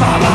follow